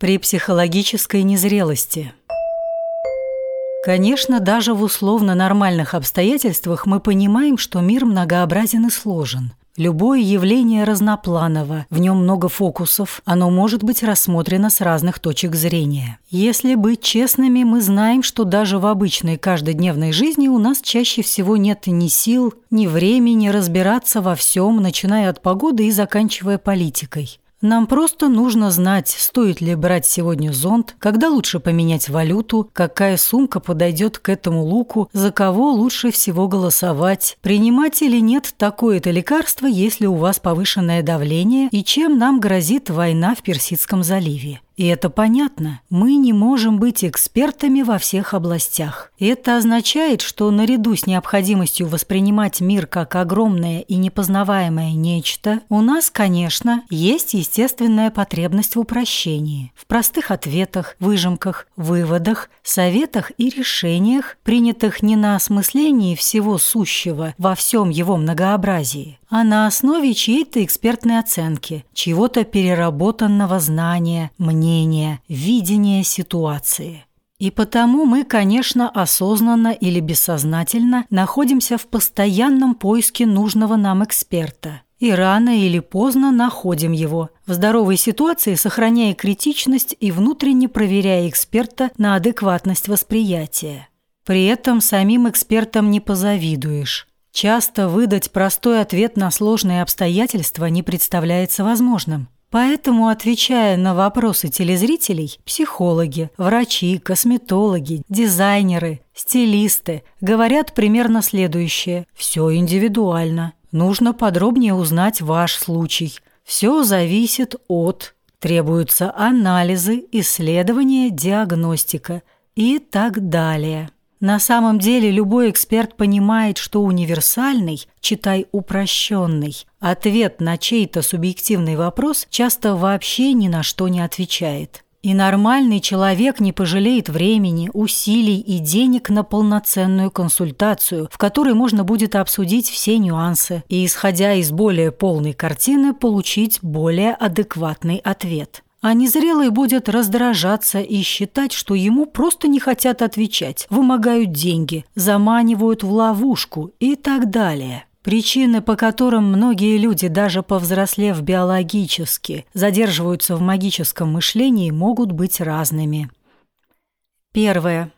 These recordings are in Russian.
При психологической незрелости. Конечно, даже в условно нормальных обстоятельствах мы понимаем, что мир многообразен и сложен. Любое явление разнопланово, в нем много фокусов, оно может быть рассмотрено с разных точек зрения. Если быть честными, мы знаем, что даже в обычной каждодневной жизни у нас чаще всего нет ни сил, ни времени разбираться во всем, начиная от погоды и заканчивая политикой. Нам просто нужно знать, стоит ли брать сегодня зонт, когда лучше поменять валюту, какая сумка подойдет к этому луку, за кого лучше всего голосовать, принимать или нет такое-то лекарство, если у вас повышенное давление, и чем нам грозит война в Персидском заливе. И это понятно. Мы не можем быть экспертами во всех областях. Это означает, что наряду с необходимостью воспринимать мир как огромное и непознаваемое нечто, у нас, конечно, есть естественная потребность в упрощении, в простых ответах, выжимках, выводах, советах и решениях, принятых не на осмыслении всего сущего во всем его многообразии, а на основе чьей-то экспертной оценки, чьего-то переработанного знания, мнения, видения ситуации. И потому мы, конечно, осознанно или бессознательно находимся в постоянном поиске нужного нам эксперта. И рано или поздно находим его, в здоровой ситуации сохраняя критичность и внутренне проверяя эксперта на адекватность восприятия. При этом самим экспертам не позавидуешь. Часто выдать простой ответ на сложные обстоятельства не представляется возможным. Поэтому, отвечая на вопросы телезрителей, психологи, врачи, косметологи, дизайнеры, стилисты говорят примерно следующее. Все индивидуально. Нужно подробнее узнать ваш случай. Все зависит от... Требуются анализы, исследования, диагностика и так далее. На самом деле любой эксперт понимает, что универсальный, читай упрощенный, ответ на чей-то субъективный вопрос часто вообще ни на что не отвечает. И нормальный человек не пожалеет времени, усилий и денег на полноценную консультацию, в которой можно будет обсудить все нюансы и, исходя из более полной картины, получить более адекватный ответ а незрелый будет раздражаться и считать, что ему просто не хотят отвечать, вымогают деньги, заманивают в ловушку и так далее. Причины, по которым многие люди, даже повзрослев биологически, задерживаются в магическом мышлении, могут быть разными. Первое.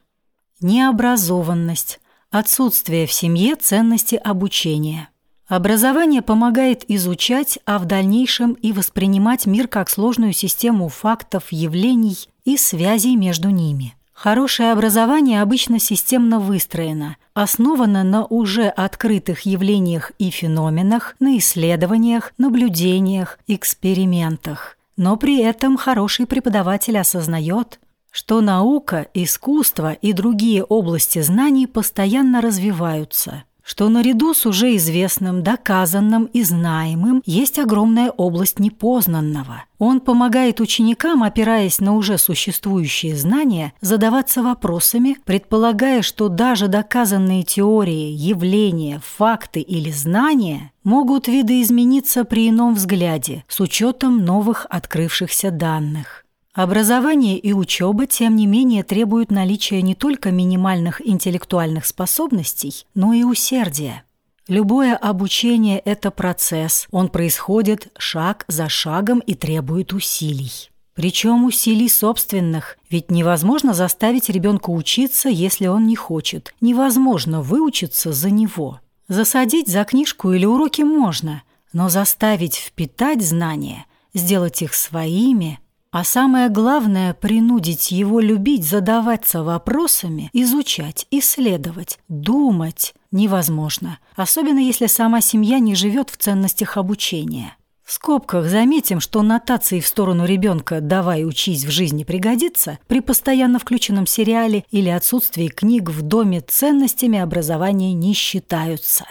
Необразованность. Отсутствие в семье ценности обучения. Образование помогает изучать, а в дальнейшем и воспринимать мир как сложную систему фактов, явлений и связей между ними. Хорошее образование обычно системно выстроено, основано на уже открытых явлениях и феноменах, на исследованиях, наблюдениях, экспериментах. Но при этом хороший преподаватель осознает, что наука, искусство и другие области знаний постоянно развиваются – что наряду с уже известным, доказанным и знаемым есть огромная область непознанного. Он помогает ученикам, опираясь на уже существующие знания, задаваться вопросами, предполагая, что даже доказанные теории, явления, факты или знания могут видоизмениться при ином взгляде с учетом новых открывшихся данных. Образование и учеба, тем не менее, требуют наличия не только минимальных интеллектуальных способностей, но и усердия. Любое обучение – это процесс, он происходит шаг за шагом и требует усилий. Причем усилий собственных, ведь невозможно заставить ребенка учиться, если он не хочет. Невозможно выучиться за него. Засадить за книжку или уроки можно, но заставить впитать знания, сделать их своими – а самое главное – принудить его любить, задаваться вопросами, изучать, исследовать, думать невозможно, особенно если сама семья не живет в ценностях обучения. В скобках заметим, что нотации в сторону ребенка «давай учись, в жизни пригодится» при постоянно включенном сериале или отсутствии книг в доме ценностями образования не считаются.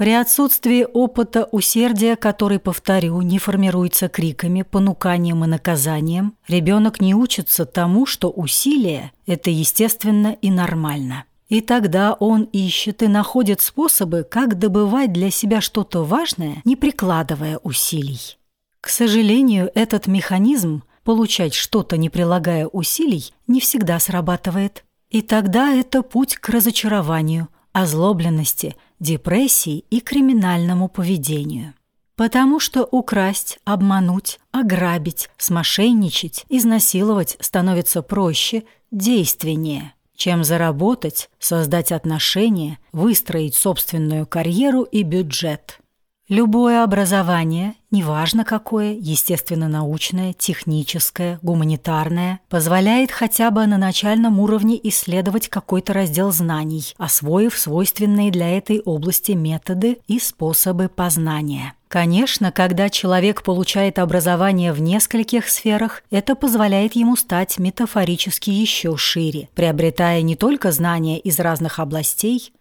При отсутствии опыта усердия, который, повторю, не формируется криками, понуканием и наказанием, ребенок не учится тому, что усилие – это естественно и нормально. И тогда он ищет и находит способы, как добывать для себя что-то важное, не прикладывая усилий. К сожалению, этот механизм получать что-то, не прилагая усилий, не всегда срабатывает. И тогда это путь к разочарованию, озлобленности, депрессии и криминальному поведению. Потому что украсть, обмануть, ограбить, смошенничать, изнасиловать становится проще, действеннее, чем заработать, создать отношения, выстроить собственную карьеру и бюджет. Любое образование, неважно какое, естественно-научное, техническое, гуманитарное, позволяет хотя бы на начальном уровне исследовать какой-то раздел знаний, освоив свойственные для этой области методы и способы познания. Конечно, когда человек получает образование в нескольких сферах, это позволяет ему стать метафорически еще шире, приобретая не только знания из разных областей,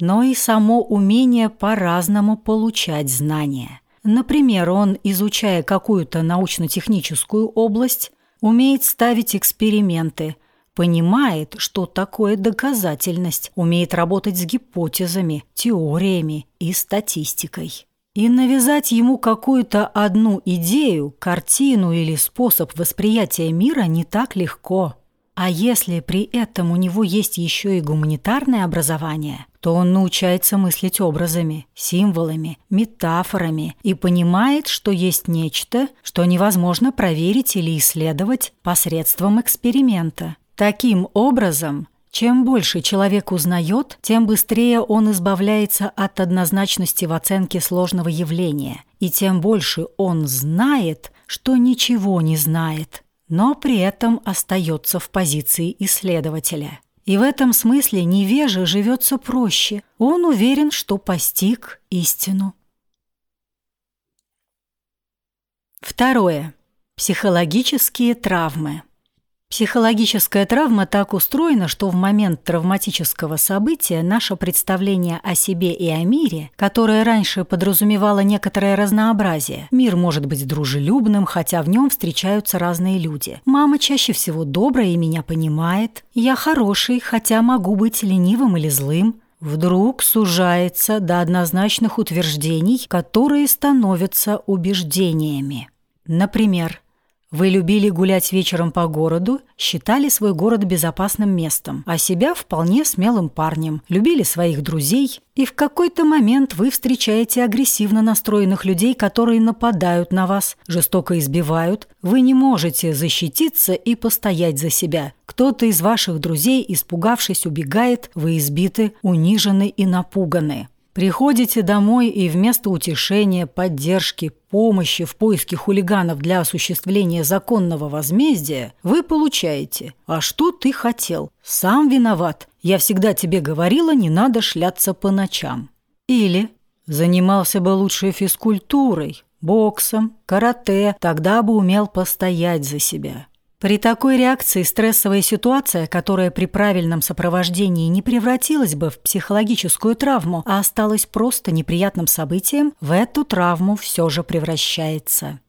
но и само умение по-разному получать знания. Например, он, изучая какую-то научно-техническую область, умеет ставить эксперименты, понимает, что такое доказательность, умеет работать с гипотезами, теориями и статистикой. И навязать ему какую-то одну идею, картину или способ восприятия мира не так легко. А если при этом у него есть еще и гуманитарное образование, то он научается мыслить образами, символами, метафорами и понимает, что есть нечто, что невозможно проверить или исследовать посредством эксперимента. Таким образом, чем больше человек узнает, тем быстрее он избавляется от однозначности в оценке сложного явления, и тем больше он знает, что ничего не знает – но при этом остается в позиции исследователя. И в этом смысле невеже живется проще. Он уверен, что постиг истину. Второе. Психологические травмы. Психологическая травма так устроена, что в момент травматического события наше представление о себе и о мире, которое раньше подразумевало некоторое разнообразие, мир может быть дружелюбным, хотя в нем встречаются разные люди. Мама чаще всего добрая и меня понимает. Я хороший, хотя могу быть ленивым или злым. Вдруг сужается до однозначных утверждений, которые становятся убеждениями. Например, вы любили гулять вечером по городу, считали свой город безопасным местом, а себя вполне смелым парнем, любили своих друзей, и в какой-то момент вы встречаете агрессивно настроенных людей, которые нападают на вас, жестоко избивают, вы не можете защититься и постоять за себя. Кто-то из ваших друзей, испугавшись, убегает, вы избиты, унижены и напуганы. Приходите домой и вместо утешения, поддержки, помощи в поиске хулиганов для осуществления законного возмездия вы получаете «А что ты хотел? Сам виноват. Я всегда тебе говорила, не надо шляться по ночам». Или «Занимался бы лучше физкультурой, боксом, карате, тогда бы умел постоять за себя». При такой реакции стрессовая ситуация, которая при правильном сопровождении не превратилась бы в психологическую травму, а осталась просто неприятным событием, в эту травму все же превращается.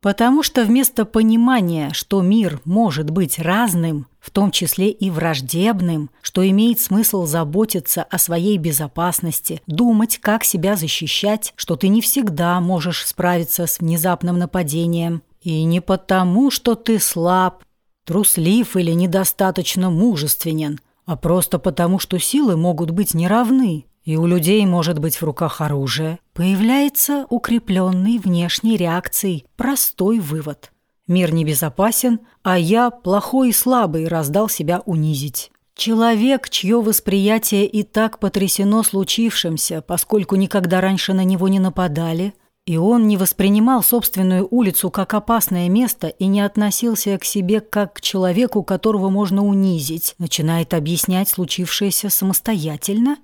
Потому что вместо понимания, что мир может быть разным, в том числе и враждебным, что имеет смысл заботиться о своей безопасности, думать, как себя защищать, что ты не всегда можешь справиться с внезапным нападением, и не потому, что ты слаб, труслив или недостаточно мужественен, а просто потому, что силы могут быть неравны, и у людей может быть в руках оружие, появляется укрепленный внешней реакцией простой вывод. Мир небезопасен, а я, плохой и слабый, раздал себя унизить. Человек, чье восприятие и так потрясено случившимся, поскольку никогда раньше на него не нападали, и он не воспринимал собственную улицу как опасное место и не относился к себе как к человеку, которого можно унизить, начинает объяснять случившееся самостоятельно,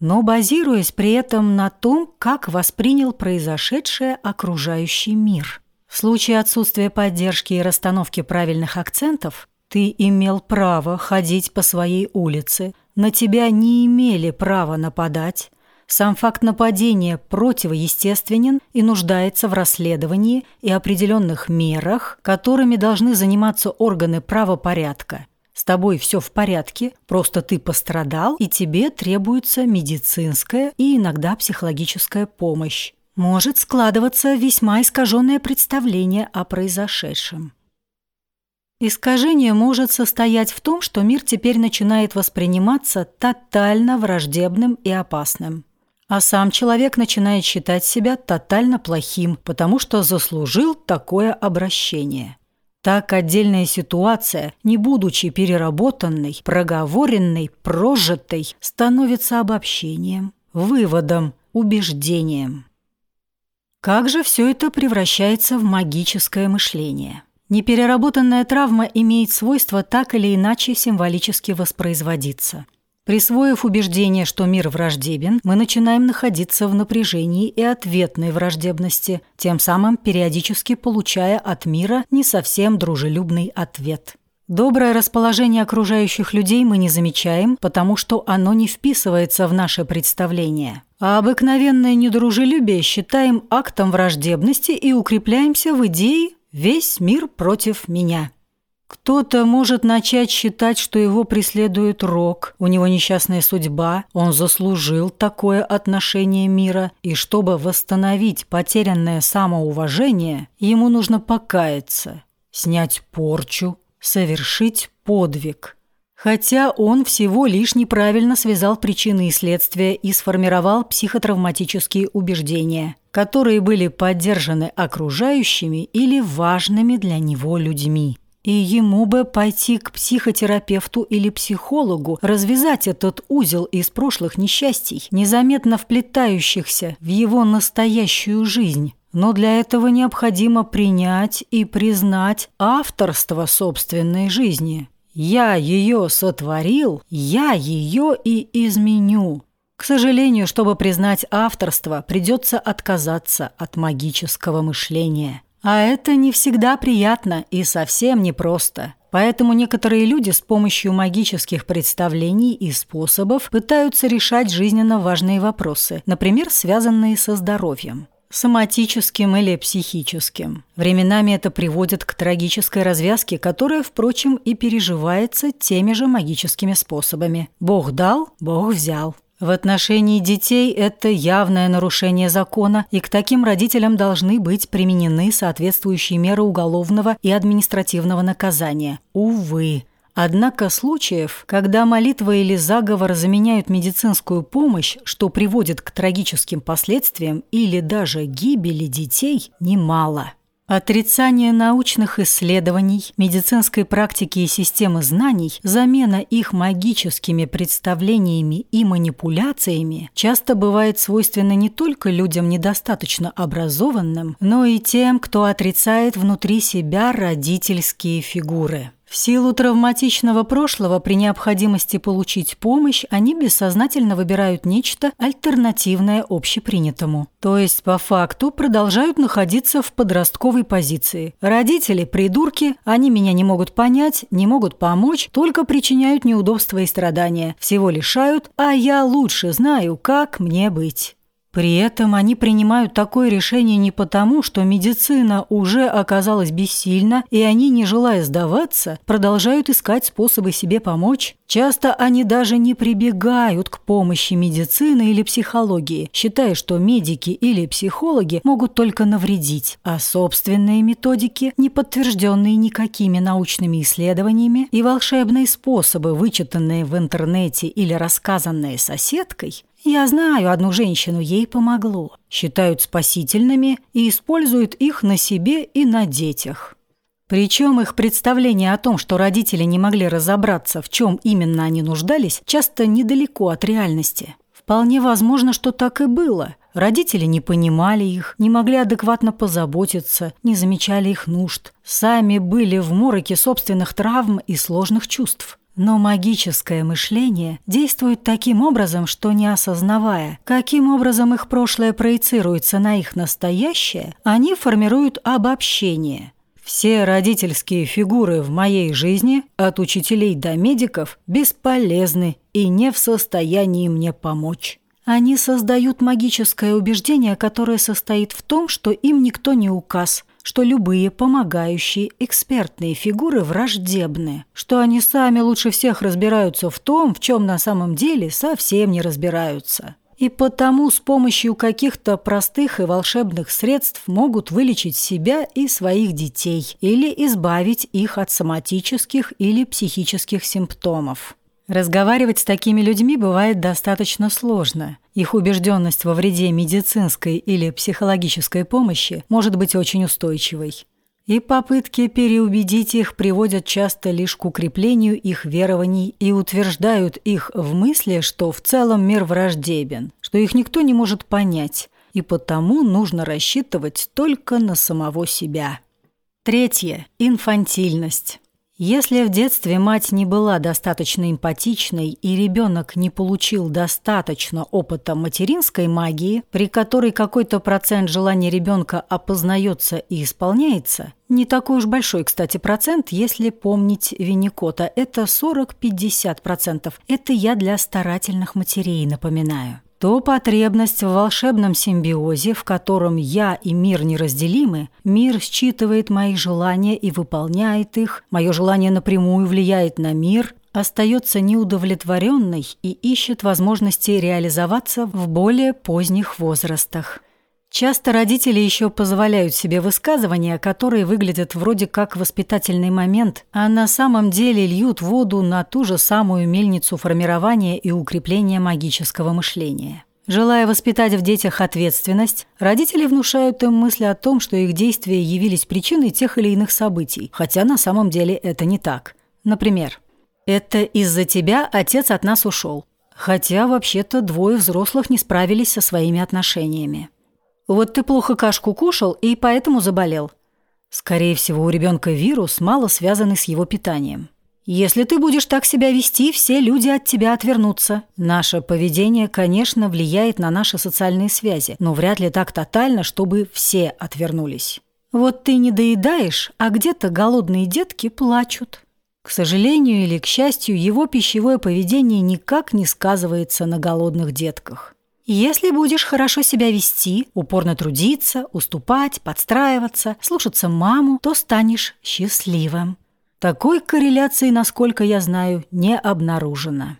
но базируясь при этом на том, как воспринял произошедшее окружающий мир. В случае отсутствия поддержки и расстановки правильных акцентов ты имел право ходить по своей улице, на тебя не имели права нападать, сам факт нападения противоестественен и нуждается в расследовании и определенных мерах, которыми должны заниматься органы правопорядка. С тобой все в порядке, просто ты пострадал, и тебе требуется медицинская и иногда психологическая помощь. Может складываться весьма искаженное представление о произошедшем. Искажение может состоять в том, что мир теперь начинает восприниматься тотально враждебным и опасным. А сам человек начинает считать себя тотально плохим, потому что заслужил такое обращение. Так отдельная ситуация, не будучи переработанной, проговоренной, прожитой, становится обобщением, выводом, убеждением. Как же все это превращается в магическое мышление? Непереработанная травма имеет свойство так или иначе символически воспроизводиться. Присвоив убеждение, что мир враждебен, мы начинаем находиться в напряжении и ответной враждебности, тем самым периодически получая от мира не совсем дружелюбный ответ. Доброе расположение окружающих людей мы не замечаем, потому что оно не вписывается в наше представление. А обыкновенное недружелюбие считаем актом враждебности и укрепляемся в идее Весь мир против меня. Кто-то может начать считать, что его преследует рок, у него несчастная судьба, он заслужил такое отношение мира, и чтобы восстановить потерянное самоуважение, ему нужно покаяться, снять порчу, совершить подвиг. Хотя он всего лишь неправильно связал причины и следствия и сформировал психотравматические убеждения – которые были поддержаны окружающими или важными для него людьми. И ему бы пойти к психотерапевту или психологу, развязать этот узел из прошлых несчастий, незаметно вплетающихся в его настоящую жизнь. Но для этого необходимо принять и признать авторство собственной жизни. «Я ее сотворил, я ее и изменю». К сожалению, чтобы признать авторство, придется отказаться от магического мышления. А это не всегда приятно и совсем непросто. Поэтому некоторые люди с помощью магических представлений и способов пытаются решать жизненно важные вопросы, например, связанные со здоровьем соматическим или психическим. Временами это приводит к трагической развязке, которая, впрочем, и переживается теми же магическими способами. Бог дал, Бог взял. В отношении детей это явное нарушение закона, и к таким родителям должны быть применены соответствующие меры уголовного и административного наказания. Увы. Однако случаев, когда молитва или заговор заменяют медицинскую помощь, что приводит к трагическим последствиям или даже гибели детей, немало. Отрицание научных исследований, медицинской практики и системы знаний, замена их магическими представлениями и манипуляциями часто бывает свойственно не только людям недостаточно образованным, но и тем, кто отрицает внутри себя родительские фигуры. В силу травматичного прошлого при необходимости получить помощь они бессознательно выбирают нечто альтернативное общепринятому. То есть по факту продолжают находиться в подростковой позиции. Родители – придурки, они меня не могут понять, не могут помочь, только причиняют неудобства и страдания, всего лишают, а я лучше знаю, как мне быть. При этом они принимают такое решение не потому, что медицина уже оказалась бессильна, и они, не желая сдаваться, продолжают искать способы себе помочь. Часто они даже не прибегают к помощи медицины или психологии, считая, что медики или психологи могут только навредить, а собственные методики, не подтвержденные никакими научными исследованиями, и волшебные способы, вычитанные в интернете или рассказанные соседкой, я знаю одну женщину, ей помогло. Считают спасительными и используют их на себе и на детях. Причем их представление о том, что родители не могли разобраться, в чем именно они нуждались, часто недалеко от реальности. Вполне возможно, что так и было. Родители не понимали их, не могли адекватно позаботиться, не замечали их нужд. Сами были в мороке собственных травм и сложных чувств. Но магическое мышление действует таким образом, что не осознавая, каким образом их прошлое проецируется на их настоящее, они формируют обобщение. Все родительские фигуры в моей жизни, от учителей до медиков, бесполезны и не в состоянии мне помочь. Они создают магическое убеждение, которое состоит в том, что им никто не указ – что любые помогающие экспертные фигуры враждебны, что они сами лучше всех разбираются в том, в чем на самом деле совсем не разбираются. и потому с помощью каких-то простых и волшебных средств могут вылечить себя и своих детей или избавить их от соматических или психических симптомов. Разговаривать с такими людьми бывает достаточно сложно. Их убежденность во вреде медицинской или психологической помощи может быть очень устойчивой. И попытки переубедить их приводят часто лишь к укреплению их верований и утверждают их в мысли, что в целом мир враждебен, что их никто не может понять, и потому нужно рассчитывать только на самого себя. Третье. Инфантильность. Если в детстве мать не была достаточно эмпатичной и ребенок не получил достаточно опыта материнской магии, при которой какой-то процент желания ребенка опознается и исполняется, не такой уж большой, кстати, процент, если помнить Винникота, это 40-50%. Это я для старательных матерей напоминаю то потребность в волшебном симбиозе, в котором я и мир неразделимы, мир считывает мои желания и выполняет их, мое желание напрямую влияет на мир, остается неудовлетворенной и ищет возможности реализоваться в более поздних возрастах. Часто родители еще позволяют себе высказывания, которые выглядят вроде как воспитательный момент, а на самом деле льют воду на ту же самую мельницу формирования и укрепления магического мышления. Желая воспитать в детях ответственность, родители внушают им мысли о том, что их действия явились причиной тех или иных событий, хотя на самом деле это не так. Например, «Это из-за тебя отец от нас ушел», хотя вообще-то двое взрослых не справились со своими отношениями. Вот ты плохо кашку кушал и поэтому заболел. Скорее всего, у ребенка вирус, мало связанный с его питанием. Если ты будешь так себя вести, все люди от тебя отвернутся. Наше поведение, конечно, влияет на наши социальные связи, но вряд ли так тотально, чтобы все отвернулись. Вот ты не доедаешь, а где-то голодные детки плачут. К сожалению или к счастью, его пищевое поведение никак не сказывается на голодных детках. Если будешь хорошо себя вести, упорно трудиться, уступать, подстраиваться, слушаться маму, то станешь счастливым. Такой корреляции, насколько я знаю, не обнаружено.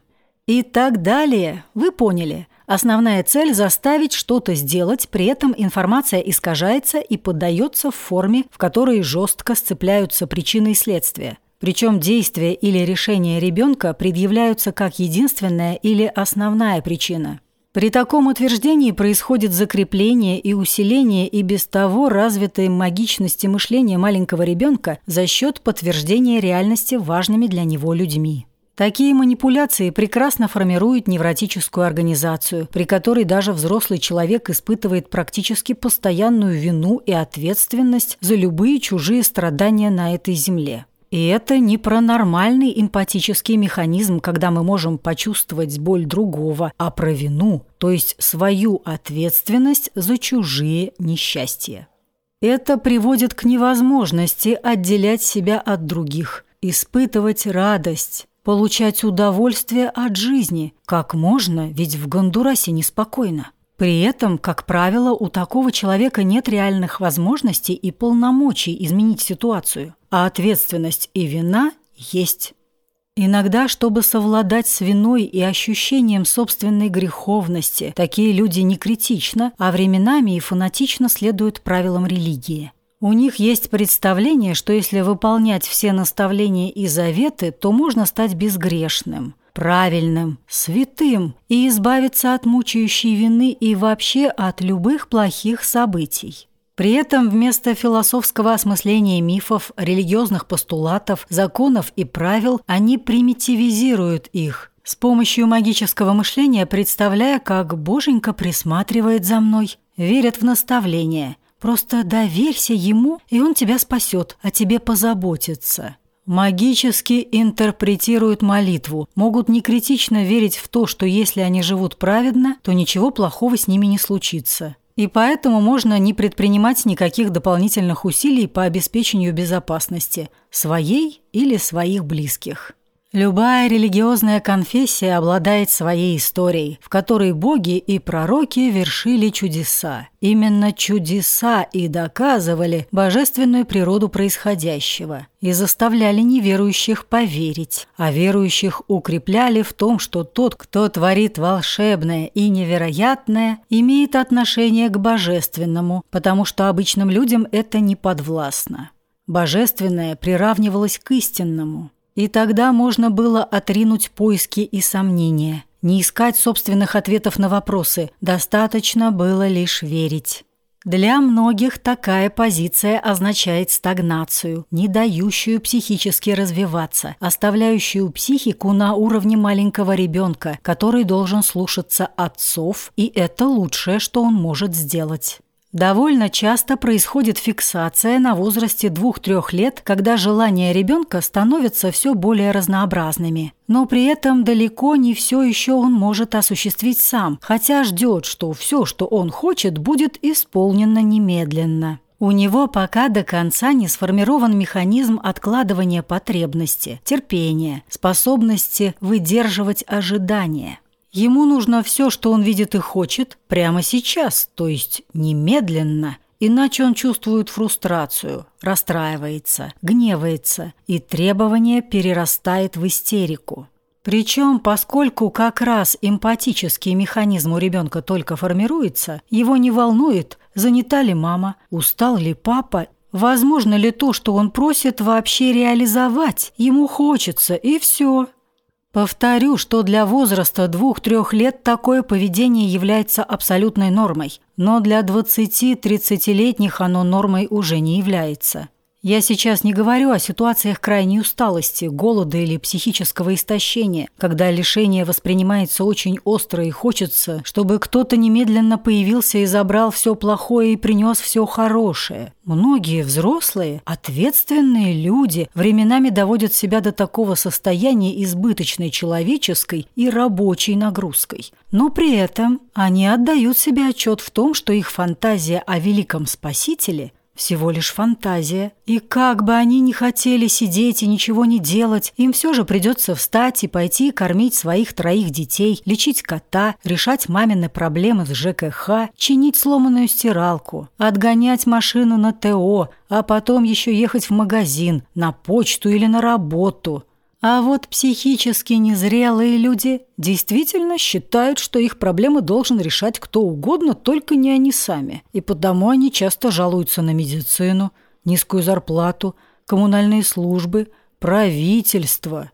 И так далее. Вы поняли. Основная цель – заставить что-то сделать, при этом информация искажается и поддается в форме, в которой жестко сцепляются причины и следствия. Причем действия или решения ребенка предъявляются как единственная или основная причина – при таком утверждении происходит закрепление и усиление и без того развитой магичности мышления маленького ребенка за счет подтверждения реальности важными для него людьми. Такие манипуляции прекрасно формируют невротическую организацию, при которой даже взрослый человек испытывает практически постоянную вину и ответственность за любые чужие страдания на этой земле. И это не про нормальный эмпатический механизм, когда мы можем почувствовать боль другого, а про вину, то есть свою ответственность за чужие несчастья. Это приводит к невозможности отделять себя от других, испытывать радость, получать удовольствие от жизни. Как можно, ведь в Гондурасе неспокойно. При этом, как правило, у такого человека нет реальных возможностей и полномочий изменить ситуацию, а ответственность и вина есть. Иногда, чтобы совладать с виной и ощущением собственной греховности, такие люди не критично, а временами и фанатично следуют правилам религии. У них есть представление, что если выполнять все наставления и заветы, то можно стать безгрешным – правильным, святым и избавиться от мучающей вины и вообще от любых плохих событий. При этом вместо философского осмысления мифов, религиозных постулатов, законов и правил они примитивизируют их, с помощью магического мышления представляя, как Боженька присматривает за мной, верят в наставления. Просто доверься ему, и он тебя спасет, о тебе позаботится. Магически интерпретируют молитву, могут некритично верить в то, что если они живут праведно, то ничего плохого с ними не случится. И поэтому можно не предпринимать никаких дополнительных усилий по обеспечению безопасности, своей или своих близких. Любая религиозная конфессия обладает своей историей, в которой боги и пророки вершили чудеса. Именно чудеса и доказывали божественную природу происходящего и заставляли неверующих поверить, а верующих укрепляли в том, что тот, кто творит волшебное и невероятное, имеет отношение к божественному, потому что обычным людям это не подвластно. Божественное приравнивалось к истинному – и тогда можно было отринуть поиски и сомнения, не искать собственных ответов на вопросы, достаточно было лишь верить. Для многих такая позиция означает стагнацию, не дающую психически развиваться, оставляющую психику на уровне маленького ребенка, который должен слушаться отцов, и это лучшее, что он может сделать. Довольно часто происходит фиксация на возрасте 2-3 лет, когда желания ребенка становятся все более разнообразными. Но при этом далеко не все еще он может осуществить сам, хотя ждет, что все, что он хочет, будет исполнено немедленно. У него пока до конца не сформирован механизм откладывания потребности, терпения, способности выдерживать ожидания. Ему нужно все, что он видит и хочет, прямо сейчас, то есть немедленно, иначе он чувствует фрустрацию, расстраивается, гневается, и требование перерастает в истерику. Причем, поскольку как раз эмпатический механизм у ребенка только формируется, его не волнует, занята ли мама, устал ли папа, возможно ли то, что он просит, вообще реализовать, ему хочется, и все – Повторю, что для возраста 2-3 лет такое поведение является абсолютной нормой, но для 20-30-летних оно нормой уже не является. Я сейчас не говорю о ситуациях крайней усталости, голода или психического истощения, когда лишение воспринимается очень остро и хочется, чтобы кто-то немедленно появился и забрал все плохое и принес все хорошее. Многие взрослые, ответственные люди временами доводят себя до такого состояния избыточной человеческой и рабочей нагрузкой. Но при этом они отдают себе отчет в том, что их фантазия о великом спасителе – всего лишь фантазия. И как бы они ни хотели сидеть и ничего не делать, им все же придется встать и пойти кормить своих троих детей, лечить кота, решать мамины проблемы с ЖКХ, чинить сломанную стиралку, отгонять машину на ТО, а потом еще ехать в магазин, на почту или на работу – а вот психически незрелые люди действительно считают, что их проблемы должен решать кто угодно, только не они сами. И потому они часто жалуются на медицину, низкую зарплату, коммунальные службы, правительство.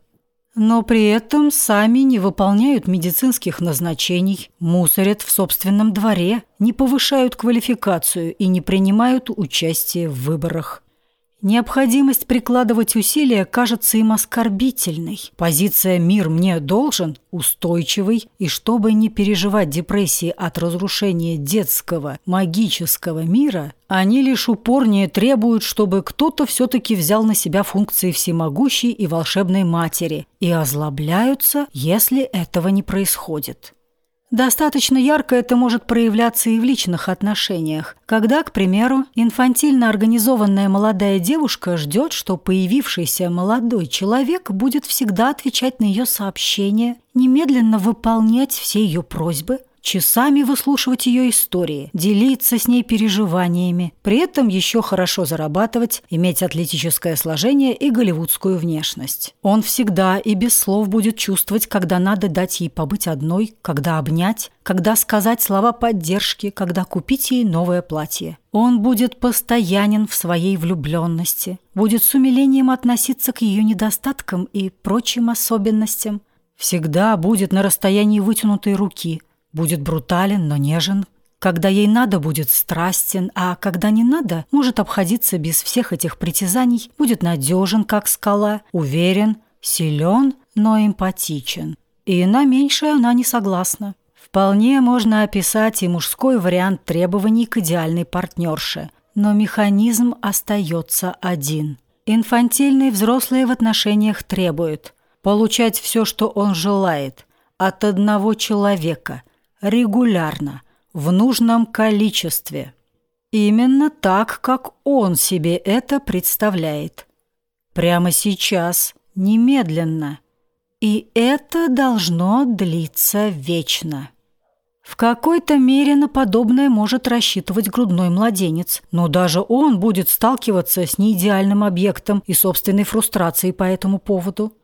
Но при этом сами не выполняют медицинских назначений, мусорят в собственном дворе, не повышают квалификацию и не принимают участие в выборах. Необходимость прикладывать усилия кажется им оскорбительной. Позиция «мир мне должен» устойчивой, и чтобы не переживать депрессии от разрушения детского, магического мира, они лишь упорнее требуют, чтобы кто-то все-таки взял на себя функции всемогущей и волшебной матери, и озлобляются, если этого не происходит. Достаточно ярко это может проявляться и в личных отношениях, когда, к примеру, инфантильно организованная молодая девушка ждет, что появившийся молодой человек будет всегда отвечать на ее сообщения, немедленно выполнять все ее просьбы, часами выслушивать ее истории, делиться с ней переживаниями, при этом еще хорошо зарабатывать, иметь атлетическое сложение и голливудскую внешность. Он всегда и без слов будет чувствовать, когда надо дать ей побыть одной, когда обнять, когда сказать слова поддержки, когда купить ей новое платье. Он будет постоянен в своей влюбленности, будет с умилением относиться к ее недостаткам и прочим особенностям, всегда будет на расстоянии вытянутой руки – Будет брутален, но нежен. Когда ей надо, будет страстен, а когда не надо, может обходиться без всех этих притязаний, будет надежен, как скала, уверен, силен, но эмпатичен. И на меньшее она не согласна. Вполне можно описать и мужской вариант требований к идеальной партнерше, но механизм остается один. Инфантильный взрослый в отношениях требует получать все, что он желает, от одного человека – регулярно, в нужном количестве. Именно так, как он себе это представляет. Прямо сейчас, немедленно. И это должно длиться вечно. В какой-то мере на подобное может рассчитывать грудной младенец, но даже он будет сталкиваться с неидеальным объектом и собственной фрустрацией по этому поводу.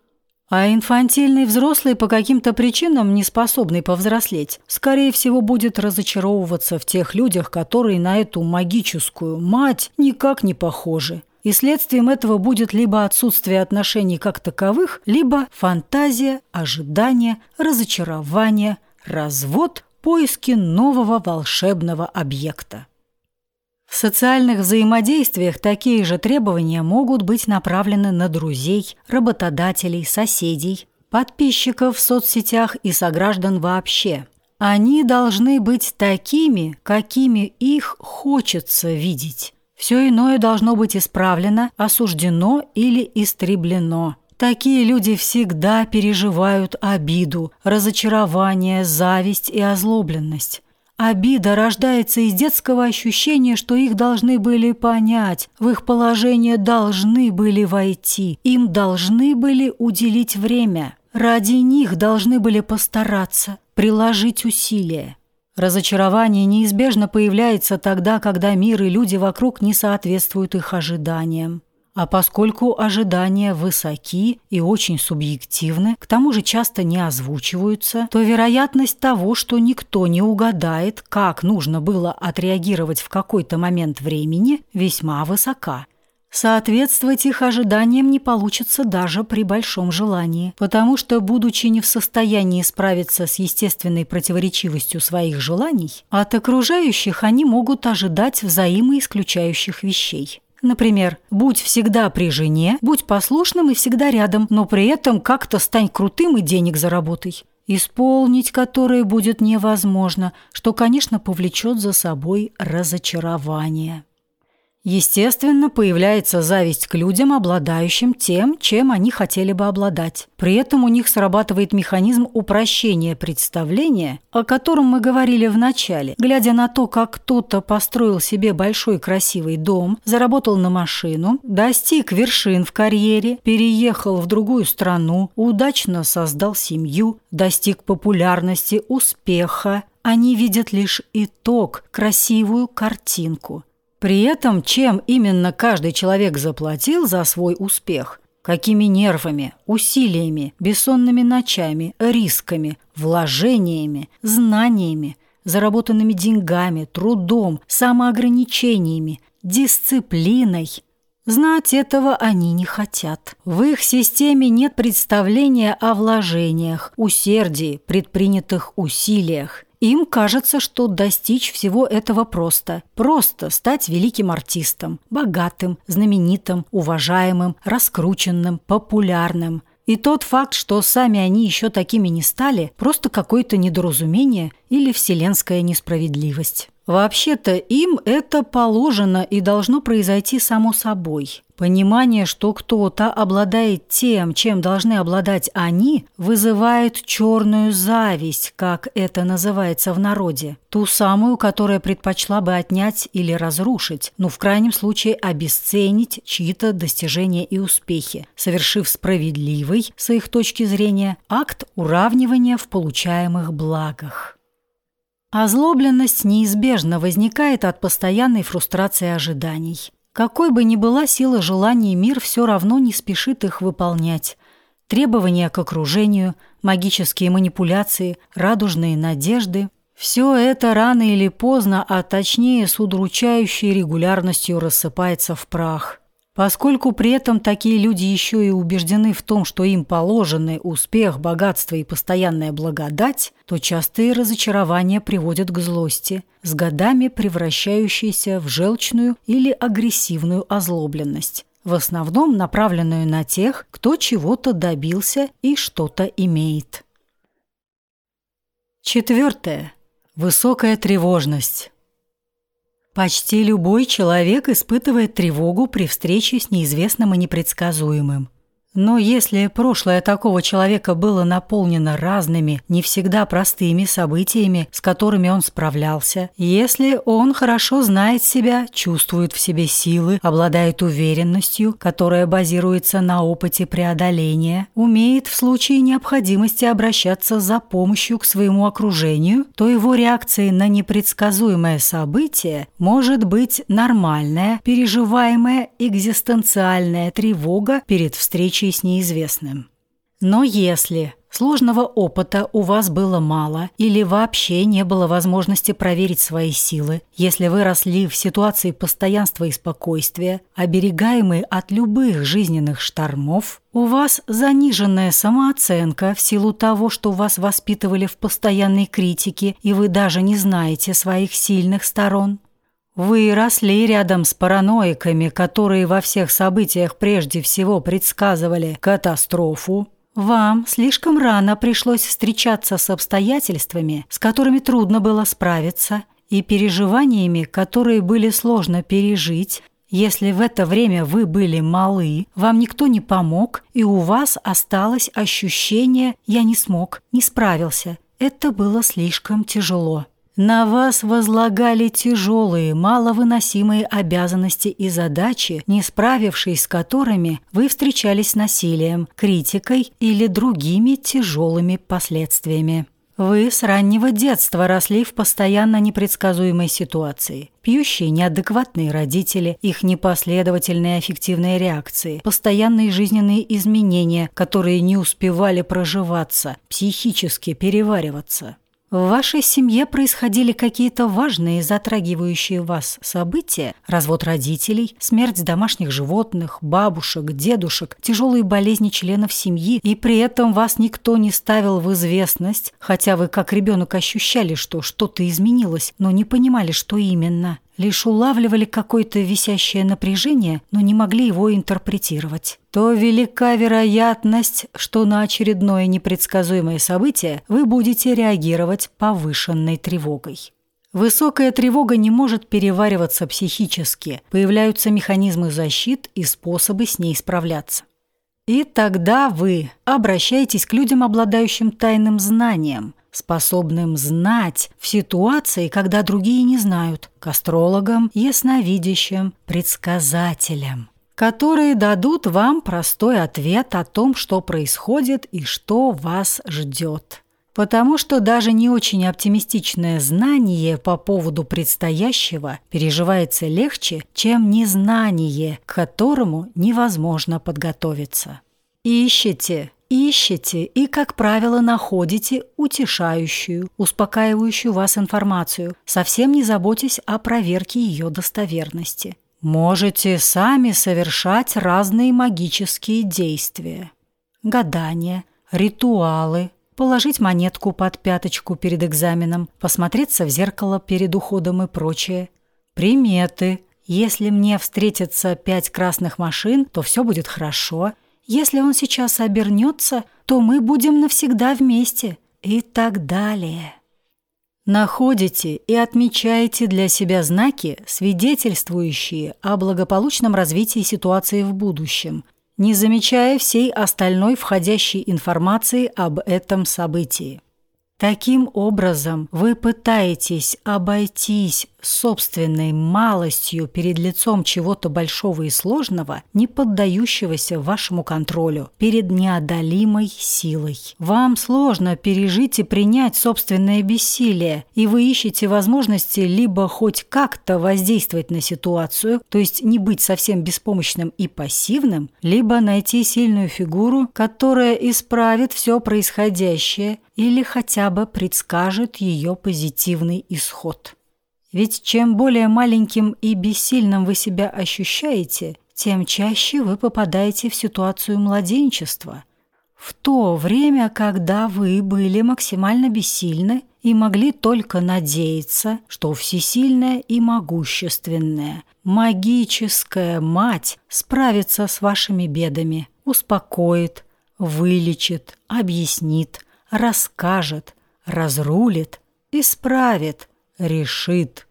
А инфантильный взрослый, по каким-то причинам не способный повзрослеть, скорее всего, будет разочаровываться в тех людях, которые на эту магическую мать никак не похожи. И следствием этого будет либо отсутствие отношений как таковых, либо фантазия, ожидание, разочарование, развод, поиски нового волшебного объекта. В социальных взаимодействиях такие же требования могут быть направлены на друзей, работодателей, соседей, подписчиков в соцсетях и сограждан вообще. Они должны быть такими, какими их хочется видеть. Все иное должно быть исправлено, осуждено или истреблено. Такие люди всегда переживают обиду, разочарование, зависть и озлобленность. Обида рождается из детского ощущения, что их должны были понять, в их положение должны были войти, им должны были уделить время, ради них должны были постараться, приложить усилия. Разочарование неизбежно появляется тогда, когда мир и люди вокруг не соответствуют их ожиданиям. А поскольку ожидания высоки и очень субъективны, к тому же часто не озвучиваются, то вероятность того, что никто не угадает, как нужно было отреагировать в какой-то момент времени, весьма высока. Соответствовать их ожиданиям не получится даже при большом желании, потому что, будучи не в состоянии справиться с естественной противоречивостью своих желаний, от окружающих они могут ожидать взаимоисключающих вещей. Например, будь всегда при жене, будь послушным и всегда рядом, но при этом как-то стань крутым и денег заработай. Исполнить которое будет невозможно, что, конечно, повлечет за собой разочарование. Естественно, появляется зависть к людям, обладающим тем, чем они хотели бы обладать. При этом у них срабатывает механизм упрощения представления, о котором мы говорили в начале. Глядя на то, как кто-то построил себе большой красивый дом, заработал на машину, достиг вершин в карьере, переехал в другую страну, удачно создал семью, достиг популярности, успеха, они видят лишь итог, красивую картинку – при этом, чем именно каждый человек заплатил за свой успех, какими нервами, усилиями, бессонными ночами, рисками, вложениями, знаниями, заработанными деньгами, трудом, самоограничениями, дисциплиной. Знать этого они не хотят. В их системе нет представления о вложениях, усердии, предпринятых усилиях. Им кажется, что достичь всего этого просто. Просто стать великим артистом, богатым, знаменитым, уважаемым, раскрученным, популярным. И тот факт, что сами они еще такими не стали, просто какое-то недоразумение или вселенская несправедливость. Вообще-то им это положено и должно произойти само собой. Понимание, что кто-то обладает тем, чем должны обладать они, вызывает черную зависть, как это называется в народе. Ту самую, которая предпочла бы отнять или разрушить, но в крайнем случае обесценить чьи-то достижения и успехи, совершив справедливый, с их точки зрения, акт уравнивания в получаемых благах. Озлобленность неизбежно возникает от постоянной фрустрации ожиданий. Какой бы ни была сила желаний, мир все равно не спешит их выполнять. Требования к окружению, магические манипуляции, радужные надежды – все это рано или поздно, а точнее с удручающей регулярностью рассыпается в прах – Поскольку при этом такие люди еще и убеждены в том, что им положены успех, богатство и постоянная благодать, то частые разочарования приводят к злости, с годами превращающейся в желчную или агрессивную озлобленность, в основном направленную на тех, кто чего-то добился и что-то имеет. Четвертое. Высокая тревожность. Почти любой человек испытывает тревогу при встрече с неизвестным и непредсказуемым. Но если прошлое такого человека было наполнено разными, не всегда простыми событиями, с которыми он справлялся, если он хорошо знает себя, чувствует в себе силы, обладает уверенностью, которая базируется на опыте преодоления, умеет в случае необходимости обращаться за помощью к своему окружению, то его реакцией на непредсказуемое событие может быть нормальная, переживаемая экзистенциальная тревога перед встречей случае с неизвестным. Но если сложного опыта у вас было мало или вообще не было возможности проверить свои силы, если вы росли в ситуации постоянства и спокойствия, оберегаемые от любых жизненных штормов, у вас заниженная самооценка в силу того, что вас воспитывали в постоянной критике, и вы даже не знаете своих сильных сторон, вы росли рядом с параноиками, которые во всех событиях прежде всего предсказывали катастрофу. Вам слишком рано пришлось встречаться с обстоятельствами, с которыми трудно было справиться, и переживаниями, которые были сложно пережить, если в это время вы были малы, вам никто не помог, и у вас осталось ощущение «я не смог, не справился». Это было слишком тяжело. На вас возлагали тяжелые, маловыносимые обязанности и задачи, не справившись с которыми вы встречались с насилием, критикой или другими тяжелыми последствиями. Вы с раннего детства росли в постоянно непредсказуемой ситуации. Пьющие неадекватные родители, их непоследовательные аффективные реакции, постоянные жизненные изменения, которые не успевали проживаться, психически перевариваться. В вашей семье происходили какие-то важные, затрагивающие вас события? Развод родителей, смерть домашних животных, бабушек, дедушек, тяжелые болезни членов семьи, и при этом вас никто не ставил в известность, хотя вы как ребенок ощущали, что что-то изменилось, но не понимали, что именно лишь улавливали какое-то висящее напряжение, но не могли его интерпретировать, то велика вероятность, что на очередное непредсказуемое событие вы будете реагировать повышенной тревогой. Высокая тревога не может перевариваться психически, появляются механизмы защит и способы с ней справляться. И тогда вы обращаетесь к людям, обладающим тайным знанием – способным знать в ситуации, когда другие не знают, к астрологам, ясновидящим, предсказателям, которые дадут вам простой ответ о том, что происходит и что вас ждет. Потому что даже не очень оптимистичное знание по поводу предстоящего переживается легче, чем незнание, к которому невозможно подготовиться. Ищите Ищете и, как правило, находите утешающую, успокаивающую вас информацию, совсем не заботясь о проверке ее достоверности. Можете сами совершать разные магические действия. Гадания, ритуалы, положить монетку под пяточку перед экзаменом, посмотреться в зеркало перед уходом и прочее. Приметы. Если мне встретятся пять красных машин, то все будет хорошо – если он сейчас обернется, то мы будем навсегда вместе и так далее. Находите и отмечаете для себя знаки, свидетельствующие о благополучном развитии ситуации в будущем, не замечая всей остальной входящей информации об этом событии. Таким образом, вы пытаетесь обойтись собственной малостью перед лицом чего-то большого и сложного, не поддающегося вашему контролю, перед неодолимой силой. Вам сложно пережить и принять собственное бессилие, и вы ищете возможности либо хоть как-то воздействовать на ситуацию, то есть не быть совсем беспомощным и пассивным, либо найти сильную фигуру, которая исправит все происходящее или хотя бы предскажет ее позитивный исход. Ведь чем более маленьким и бессильным вы себя ощущаете, тем чаще вы попадаете в ситуацию младенчества. В то время, когда вы были максимально бессильны и могли только надеяться, что всесильная и могущественная, магическая мать справится с вашими бедами, успокоит, вылечит, объяснит, расскажет, разрулит, исправит – решит.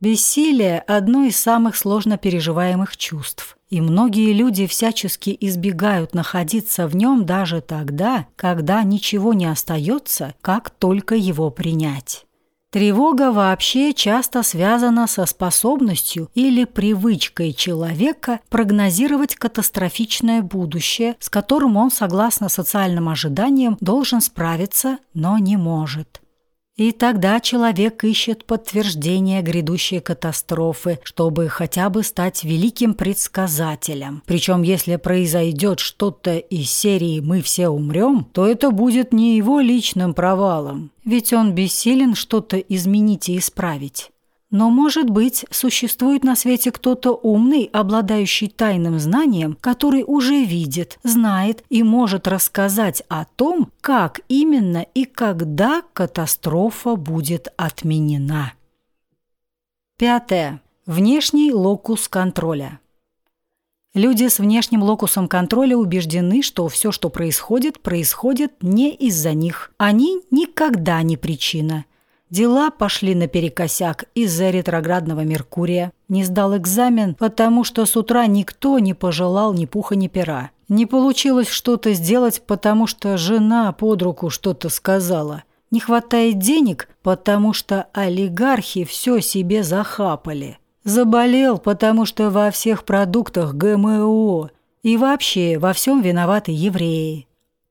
Бессилие – одно из самых сложно переживаемых чувств. И многие люди всячески избегают находиться в нем даже тогда, когда ничего не остается, как только его принять. Тревога вообще часто связана со способностью или привычкой человека прогнозировать катастрофичное будущее, с которым он, согласно социальным ожиданиям, должен справиться, но не может. И тогда человек ищет подтверждение грядущей катастрофы, чтобы хотя бы стать великим предсказателем. Причем, если произойдет что-то из серии «Мы все умрем», то это будет не его личным провалом, ведь он бессилен что-то изменить и исправить. Но, может быть, существует на свете кто-то умный, обладающий тайным знанием, который уже видит, знает и может рассказать о том, как именно и когда катастрофа будет отменена. Пятое. Внешний локус контроля. Люди с внешним локусом контроля убеждены, что все, что происходит, происходит не из-за них. Они никогда не причина. Дела пошли наперекосяк из-за ретроградного Меркурия. Не сдал экзамен, потому что с утра никто не пожелал ни пуха, ни пера. Не получилось что-то сделать, потому что жена под руку что-то сказала. Не хватает денег, потому что олигархи все себе захапали. Заболел, потому что во всех продуктах ГМО. И вообще во всем виноваты евреи.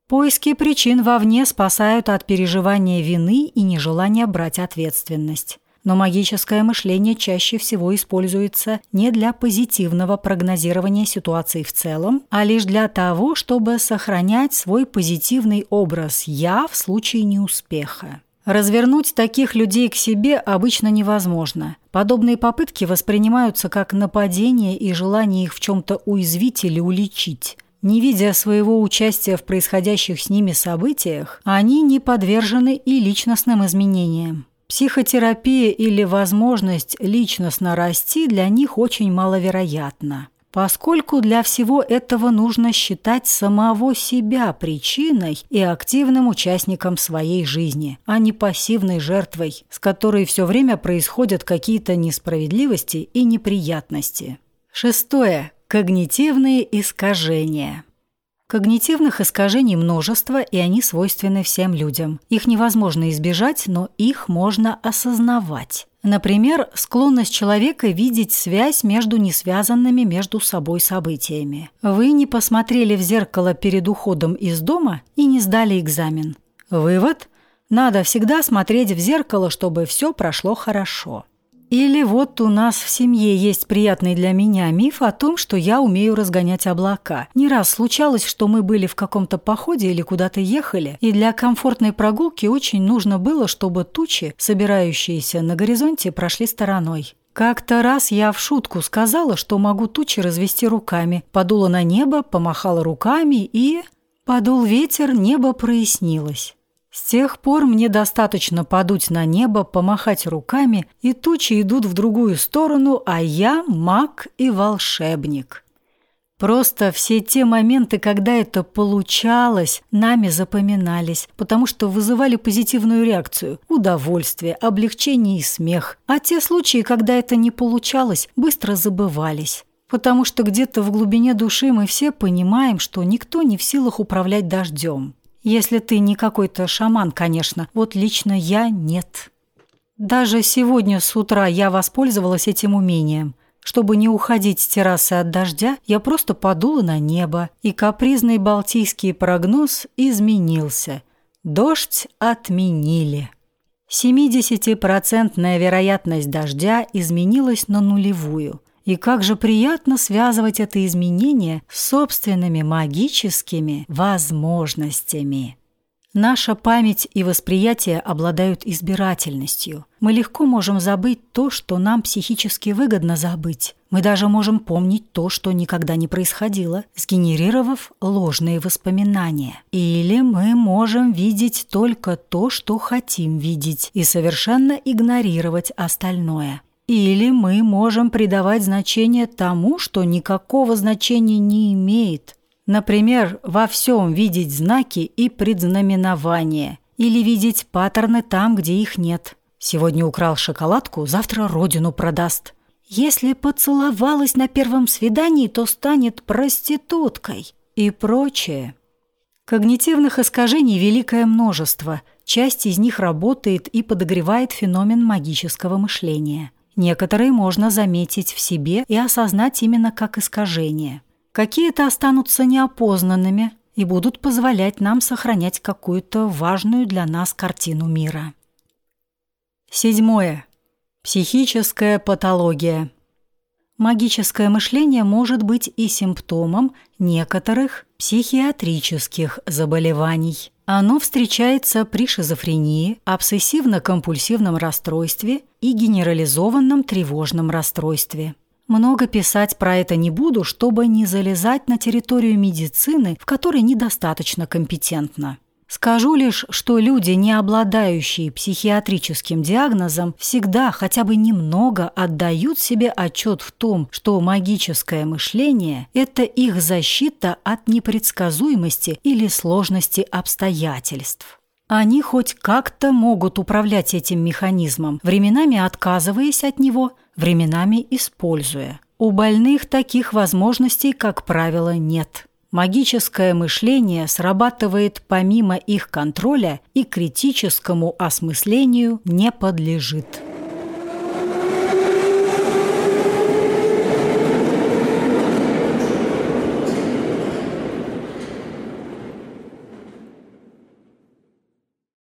Поиски причин вовне спасают от переживания вины и нежелания брать ответственность. Но магическое мышление чаще всего используется не для позитивного прогнозирования ситуации в целом, а лишь для того, чтобы сохранять свой позитивный образ «я» в случае неуспеха. Развернуть таких людей к себе обычно невозможно. Подобные попытки воспринимаются как нападение и желание их в чем-то уязвить или уличить. Не видя своего участия в происходящих с ними событиях, они не подвержены и личностным изменениям. Психотерапия или возможность личностно расти для них очень маловероятна, поскольку для всего этого нужно считать самого себя причиной и активным участником своей жизни, а не пассивной жертвой, с которой все время происходят какие-то несправедливости и неприятности. Шестое. Когнитивные искажения. Когнитивных искажений множество, и они свойственны всем людям. Их невозможно избежать, но их можно осознавать. Например, склонность человека видеть связь между несвязанными между собой событиями. Вы не посмотрели в зеркало перед уходом из дома и не сдали экзамен. Вывод – надо всегда смотреть в зеркало, чтобы все прошло хорошо. Или вот у нас в семье есть приятный для меня миф о том, что я умею разгонять облака. Не раз случалось, что мы были в каком-то походе или куда-то ехали, и для комфортной прогулки очень нужно было, чтобы тучи, собирающиеся на горизонте, прошли стороной. Как-то раз я в шутку сказала, что могу тучи развести руками, подула на небо, помахала руками и... Подул ветер, небо прояснилось. С тех пор мне достаточно подуть на небо, помахать руками, и тучи идут в другую сторону, а я маг и волшебник. Просто все те моменты, когда это получалось, нами запоминались, потому что вызывали позитивную реакцию, удовольствие, облегчение и смех. А те случаи, когда это не получалось, быстро забывались. Потому что где-то в глубине души мы все понимаем, что никто не в силах управлять дождем. Если ты не какой-то шаман, конечно. Вот лично я нет. Даже сегодня с утра я воспользовалась этим умением. Чтобы не уходить с террасы от дождя, я просто подула на небо, и капризный балтийский прогноз изменился. Дождь отменили. 70% вероятность дождя изменилась на нулевую – и как же приятно связывать это изменение с собственными магическими возможностями. Наша память и восприятие обладают избирательностью. Мы легко можем забыть то, что нам психически выгодно забыть. Мы даже можем помнить то, что никогда не происходило, сгенерировав ложные воспоминания. Или мы можем видеть только то, что хотим видеть, и совершенно игнорировать остальное. Или мы можем придавать значение тому, что никакого значения не имеет. Например, во всем видеть знаки и предзнаменования. Или видеть паттерны там, где их нет. Сегодня украл шоколадку, завтра родину продаст. Если поцеловалась на первом свидании, то станет проституткой и прочее. Когнитивных искажений великое множество. Часть из них работает и подогревает феномен магического мышления. Некоторые можно заметить в себе и осознать именно как искажение. Какие-то останутся неопознанными и будут позволять нам сохранять какую-то важную для нас картину мира. Седьмое. Психическая патология. Магическое мышление может быть и симптомом некоторых психиатрических заболеваний. Оно встречается при шизофрении, обсессивно-компульсивном расстройстве и генерализованном тревожном расстройстве. Много писать про это не буду, чтобы не залезать на территорию медицины, в которой недостаточно компетентно. Скажу лишь, что люди, не обладающие психиатрическим диагнозом, всегда хотя бы немного отдают себе отчет в том, что магическое мышление – это их защита от непредсказуемости или сложности обстоятельств. Они хоть как-то могут управлять этим механизмом, временами отказываясь от него, временами используя. У больных таких возможностей, как правило, нет. Магическое мышление срабатывает помимо их контроля и критическому осмыслению не подлежит.